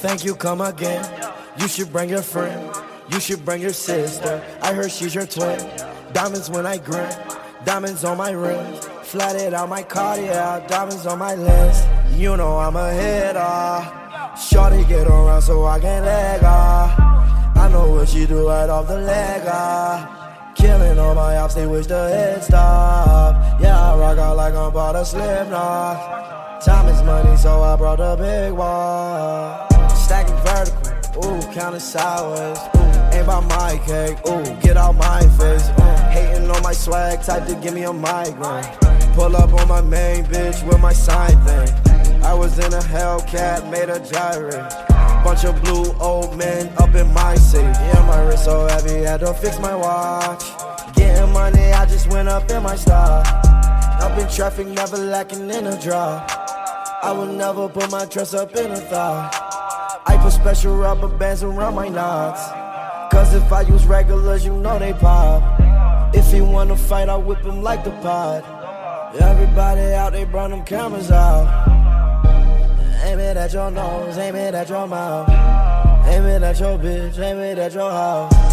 Thank you, come again. You should bring your friend. You should bring your sister. I heard she's your twin. Diamonds when I grin. Diamonds on my rims. Flatted out my cardiac. Diamonds on my lens. You know I'm a hitter. Shorty get around so I can leg her. I know what she do right off the leg. ah. Killing all my ops, they wish the head stop. Yeah, I rock out like I'm part of Slipknot. Time is money, so I brought the big one. Counting sideways. Ooh, ain't by my cake, ooh, get out my face. Ooh, hating on my swag, type to give me a migraine. Pull up on my main bitch with my sign thing. I was in a Hellcat, made a gyrate. Bunch of blue old men up in my seat. Yeah, my wrist so heavy, had to fix my watch. Getting money, I just went up in my stock. Up in traffic, never lacking in a drop. I would never put my trust up in a thought. I put special rubber bands around my knots. Cause if I use regulars, you know they pop. If he wanna fight, I'll whip him like the pod. Everybody out, they brought them cameras out. Aim it at your nose, aim it at your mouth. Aim it at your bitch, aim it at your house.